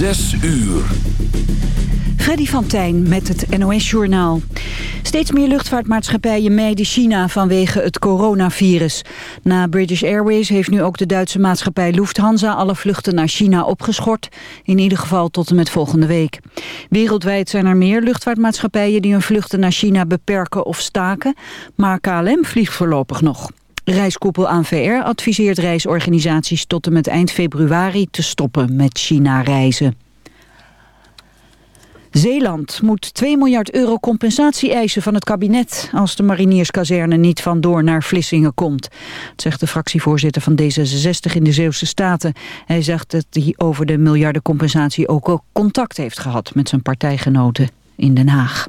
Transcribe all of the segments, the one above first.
Zes uur. Freddy van Tijn met het NOS-journaal. Steeds meer luchtvaartmaatschappijen mijden China vanwege het coronavirus. Na British Airways heeft nu ook de Duitse maatschappij Lufthansa... alle vluchten naar China opgeschort, in ieder geval tot en met volgende week. Wereldwijd zijn er meer luchtvaartmaatschappijen... die hun vluchten naar China beperken of staken, maar KLM vliegt voorlopig nog. Reiskoepel ANVR adviseert reisorganisaties tot en met eind februari te stoppen met China-reizen. Zeeland moet 2 miljard euro compensatie eisen van het kabinet... als de marinierskazerne niet van door naar Vlissingen komt. Dat zegt de fractievoorzitter van D66 in de Zeeuwse Staten. Hij zegt dat hij over de miljardencompensatie ook al contact heeft gehad... met zijn partijgenoten in Den Haag.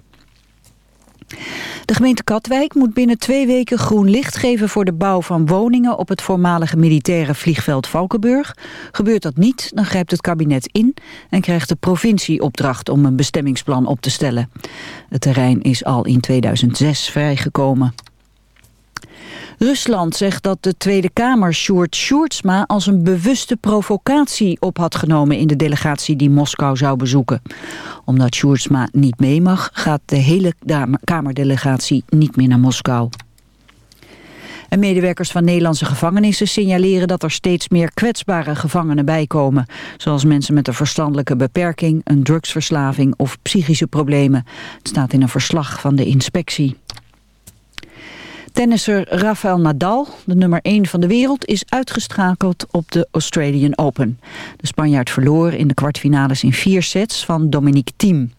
De gemeente Katwijk moet binnen twee weken groen licht geven voor de bouw van woningen op het voormalige militaire vliegveld Valkenburg. Gebeurt dat niet, dan grijpt het kabinet in en krijgt de provincie opdracht om een bestemmingsplan op te stellen. Het terrein is al in 2006 vrijgekomen. Rusland zegt dat de Tweede Kamer Sjoerd Sjoerdsma als een bewuste provocatie op had genomen in de delegatie die Moskou zou bezoeken. Omdat Sjoerdsma niet mee mag, gaat de hele Kamerdelegatie niet meer naar Moskou. En medewerkers van Nederlandse gevangenissen signaleren dat er steeds meer kwetsbare gevangenen bijkomen. Zoals mensen met een verstandelijke beperking, een drugsverslaving of psychische problemen. Het staat in een verslag van de inspectie. Tennisser Rafael Nadal, de nummer 1 van de wereld, is uitgeschakeld op de Australian Open. De Spanjaard verloor in de kwartfinales in vier sets van Dominique Thiem.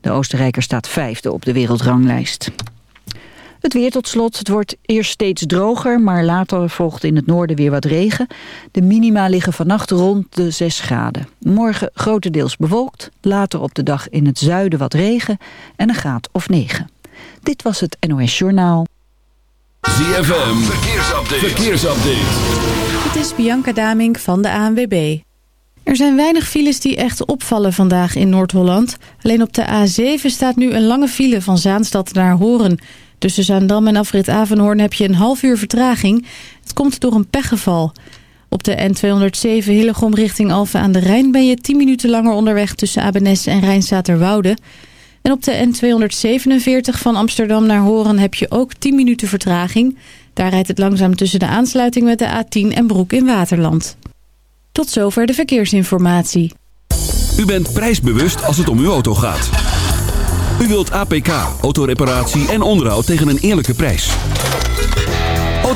De Oostenrijker staat vijfde op de wereldranglijst. Het weer tot slot. Het wordt eerst steeds droger, maar later volgt in het noorden weer wat regen. De minima liggen vannacht rond de 6 graden. Morgen grotendeels bewolkt, later op de dag in het zuiden wat regen en een graad of 9. Dit was het NOS Journaal. ZFM, verkeersupdate. verkeersupdate. Het is Bianca Damink van de ANWB. Er zijn weinig files die echt opvallen vandaag in Noord-Holland. Alleen op de A7 staat nu een lange file van Zaanstad naar Horen. Tussen Zaandam en afrit Avenhoorn heb je een half uur vertraging. Het komt door een pechgeval. Op de N207 Hillegom richting Alphen aan de Rijn... ben je 10 minuten langer onderweg tussen Abenes en Rijnstaterwoude... En op de N247 van Amsterdam naar Horen heb je ook 10 minuten vertraging. Daar rijdt het langzaam tussen de aansluiting met de A10 en Broek in Waterland. Tot zover de verkeersinformatie. U bent prijsbewust als het om uw auto gaat. U wilt APK, autoreparatie en onderhoud tegen een eerlijke prijs.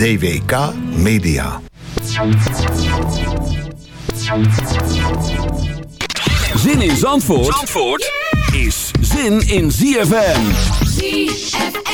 DWK Media. Zin in Zandvoort, Zandvoort is zin in ZFM. ZFM.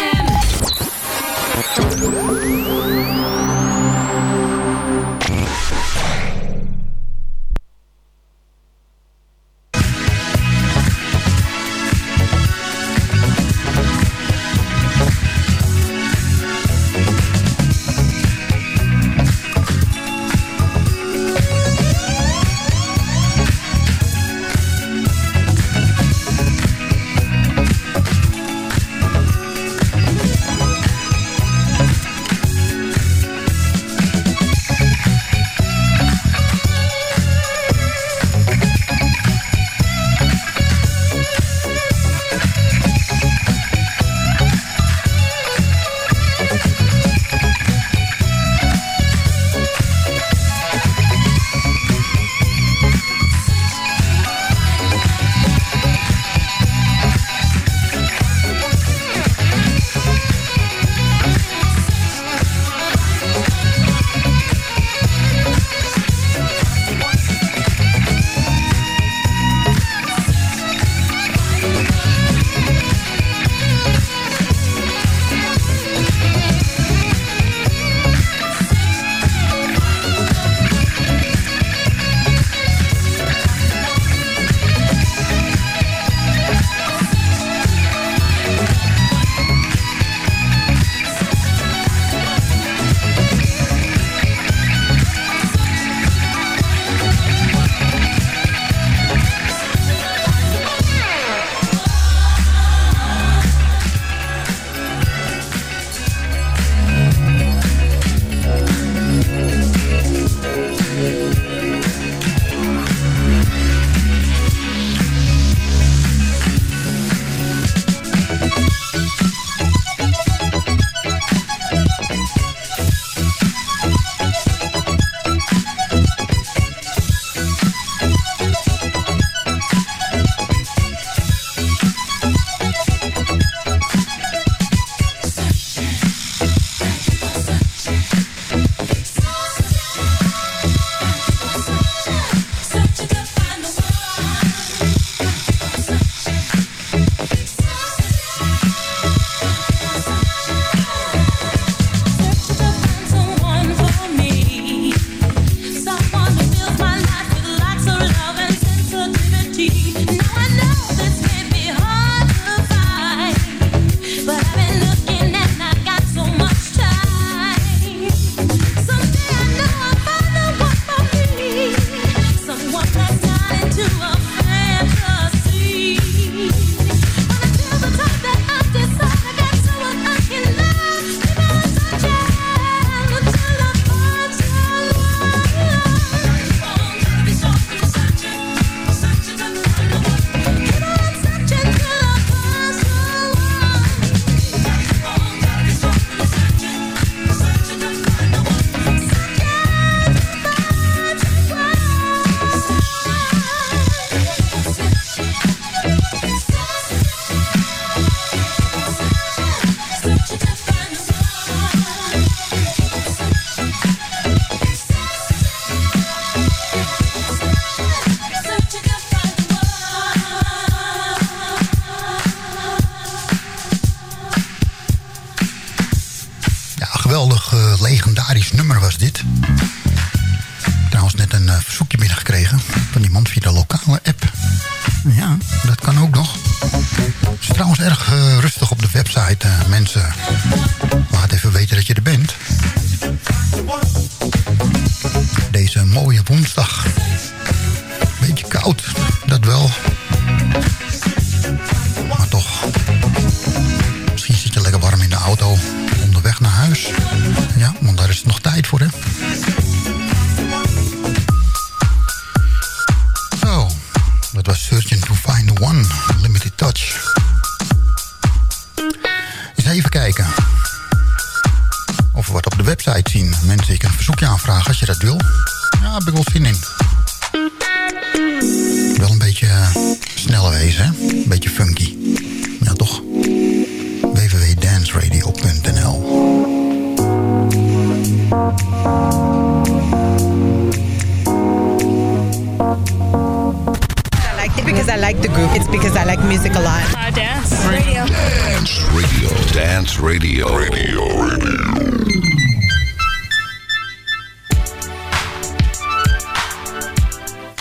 Dance Radio. Radio. Radio.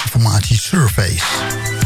Informatie Surveys.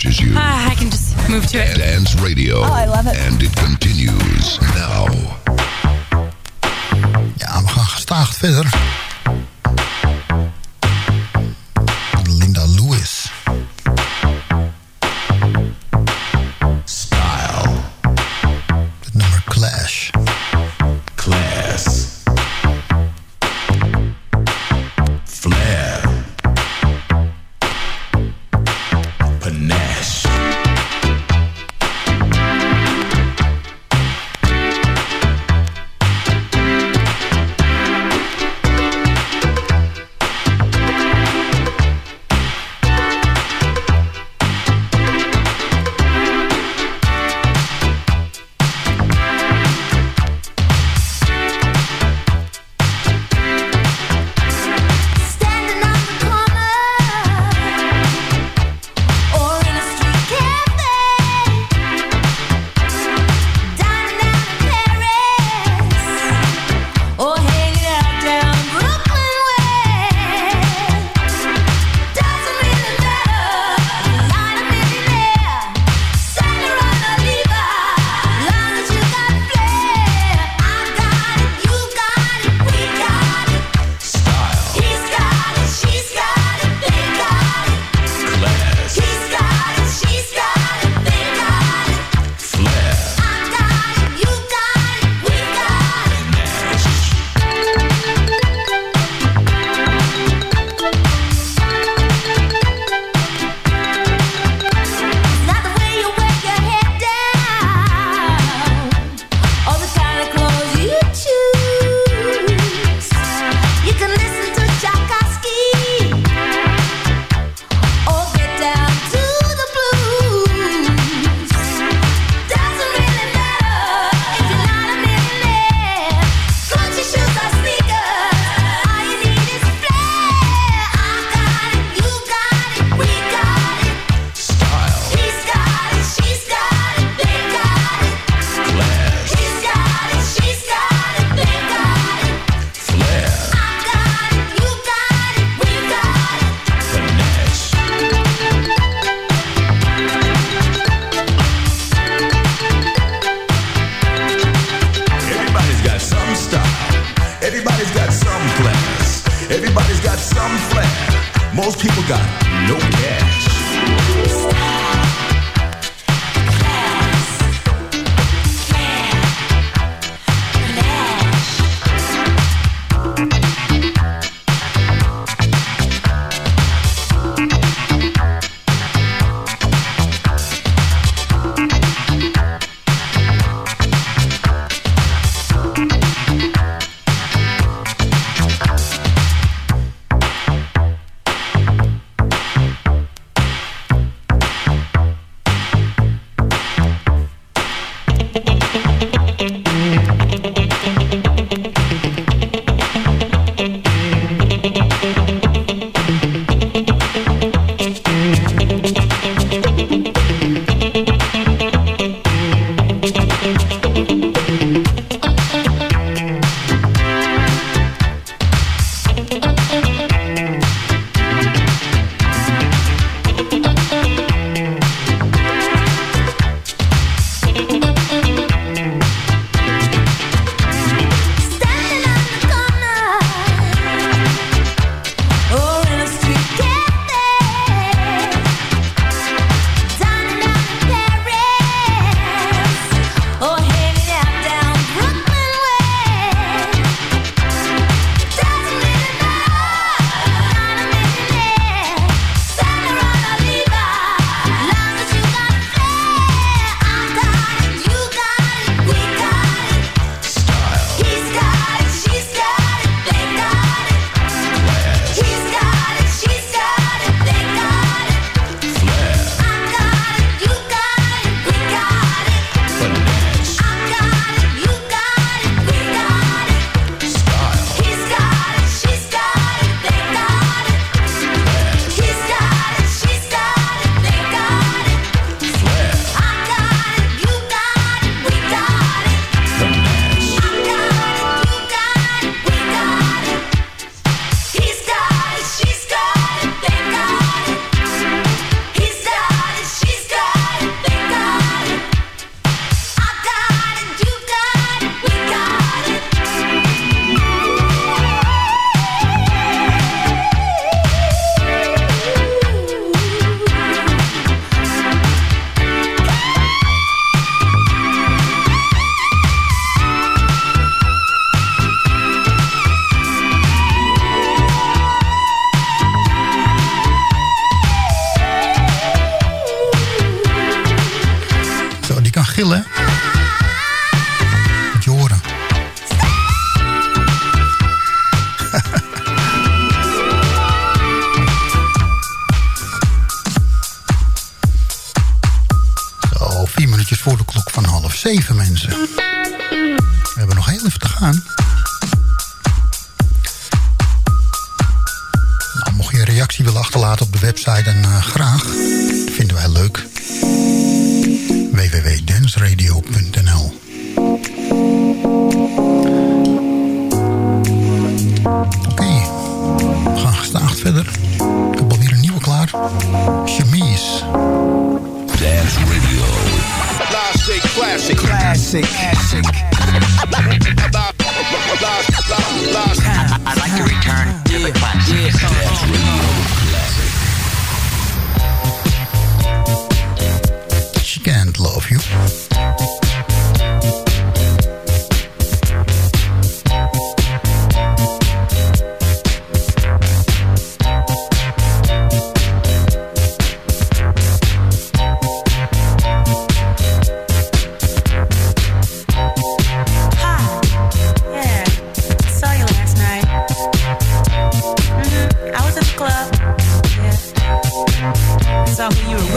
touches you. Ah, I can just move to it. Dance Radio. Oh, I love it. And it continues now. Ja, we gaan gestaag verder.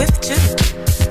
with you.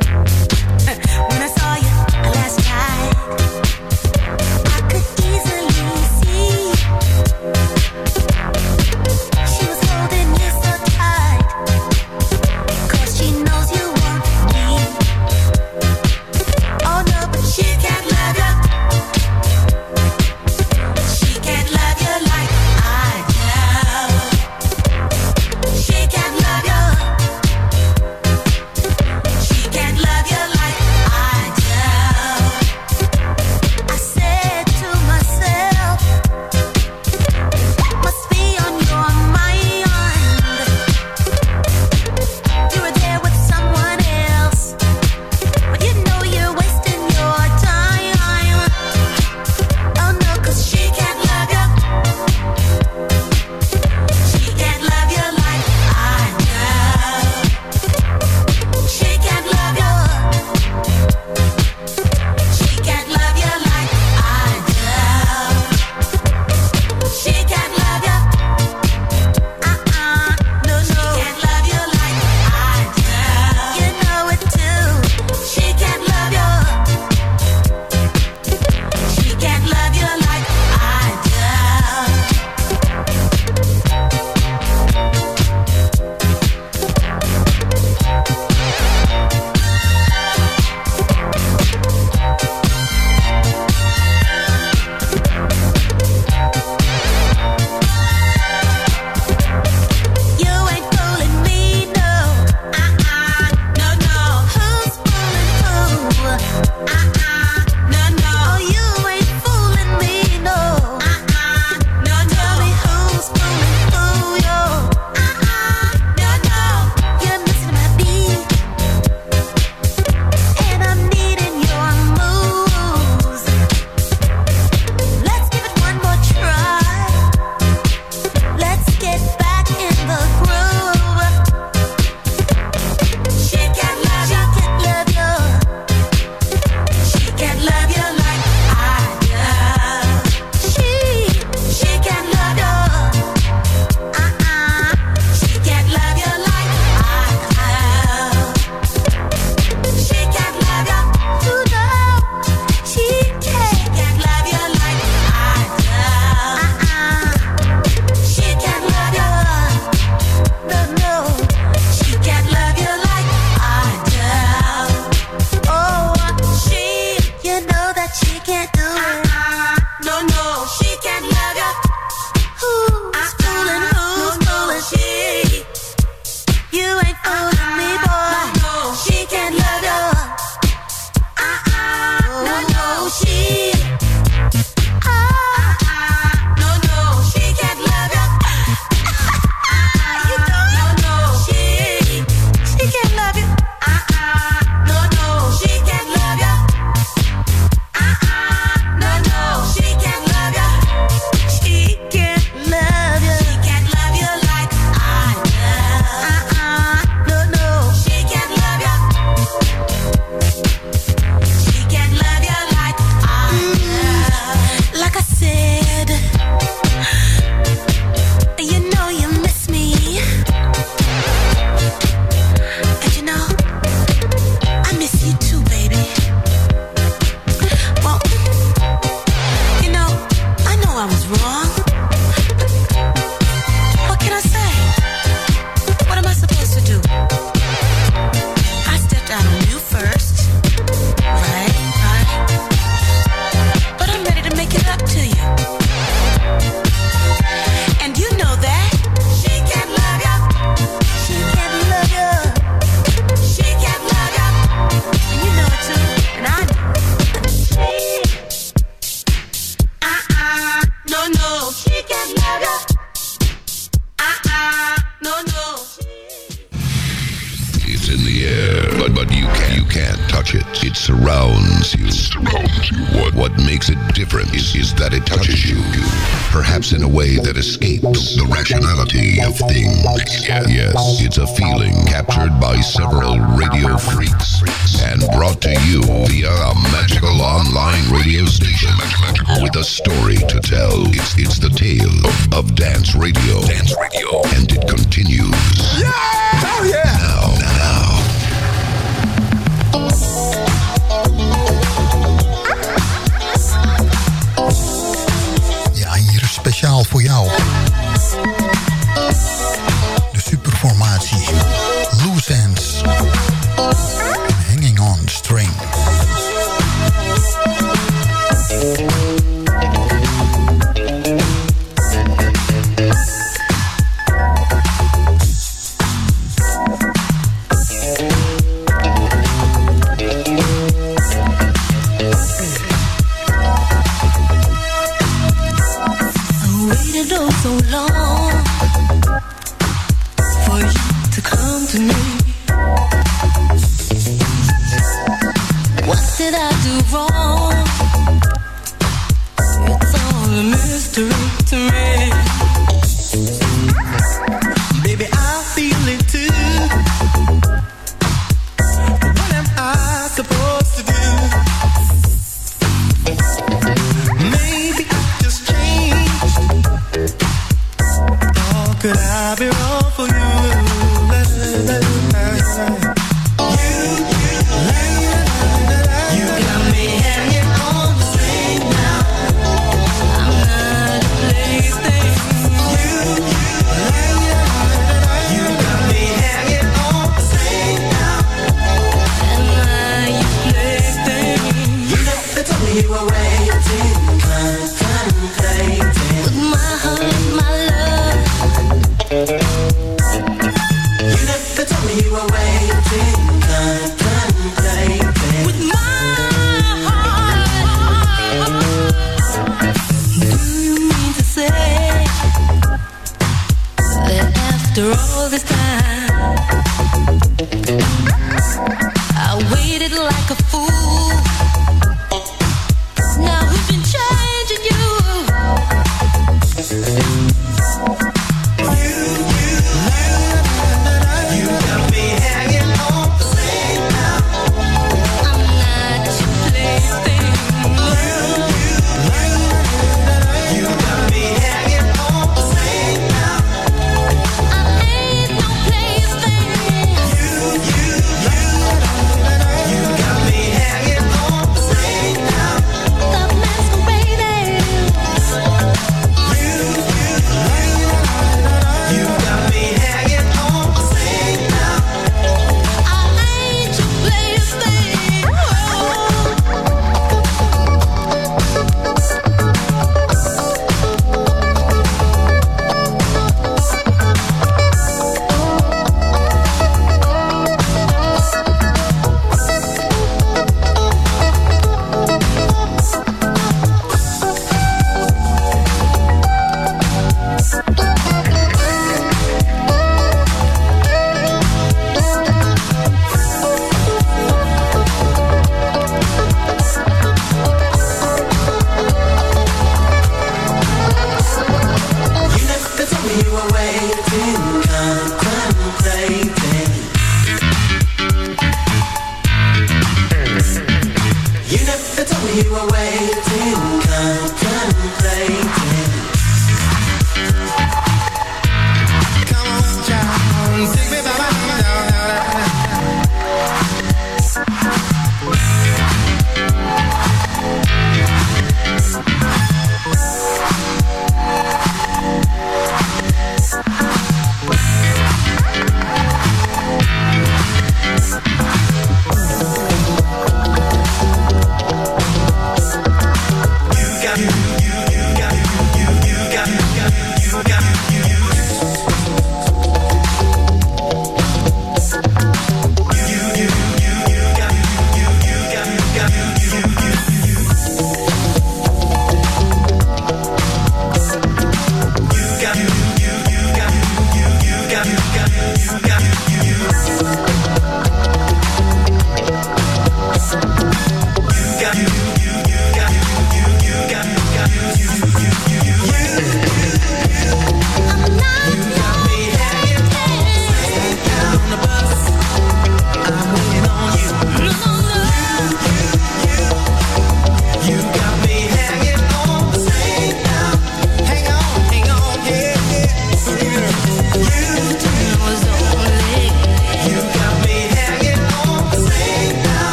A feeling captured by several radio freaks and brought to you via a magical online radio station with a story to tell. It's, it's took so long for you to come to me.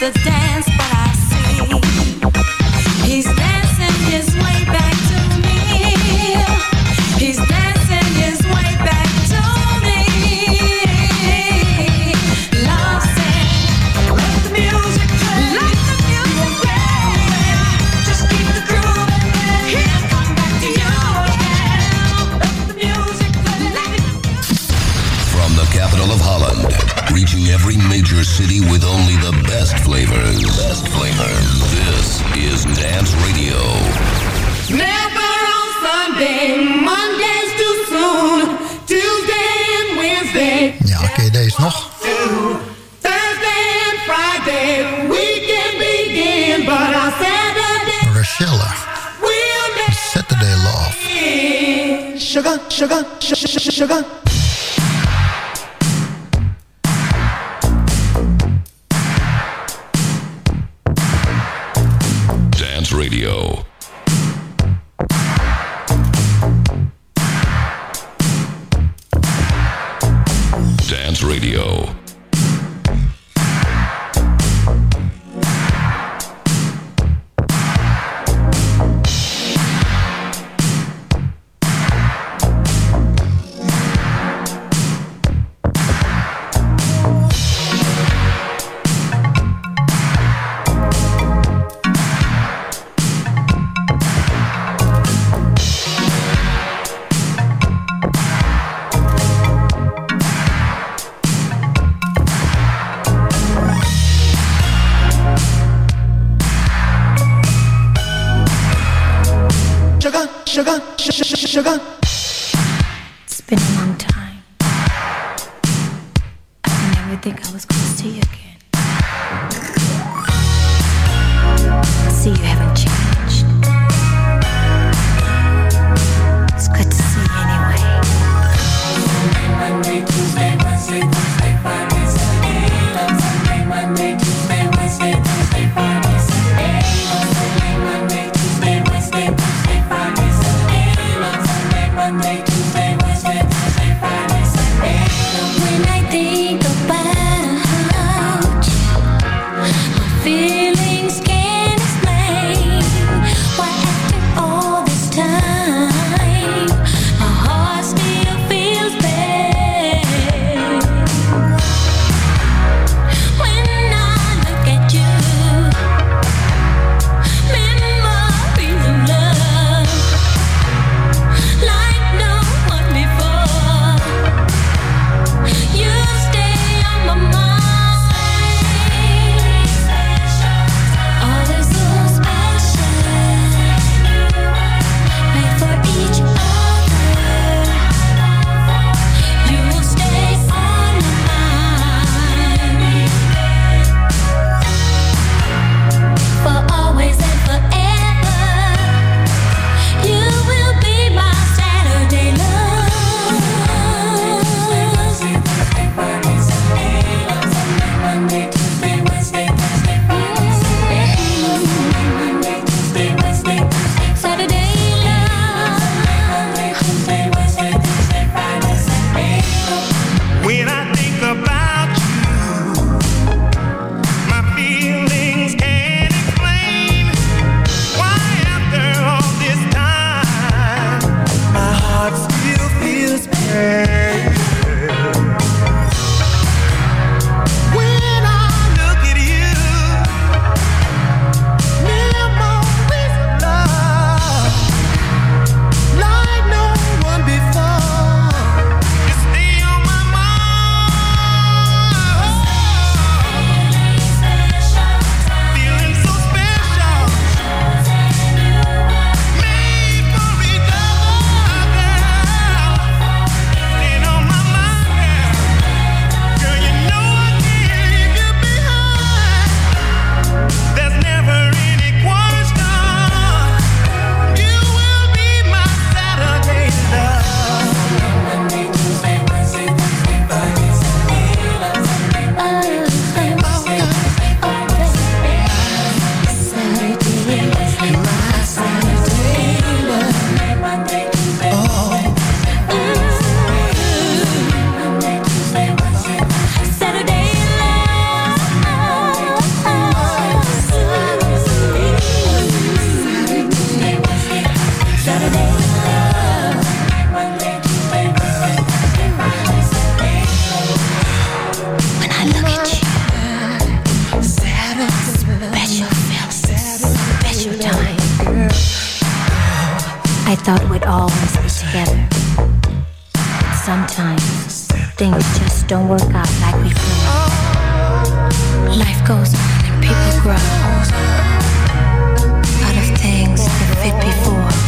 Dance is just a dance, sugar? It's been a long time. I never think I was close to you again. I thought we'd always be together. Sometimes things just don't work out like we planned. Life goes on and people grow out of things that fit before.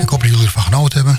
Ik hoop dat jullie ervan genoten hebben.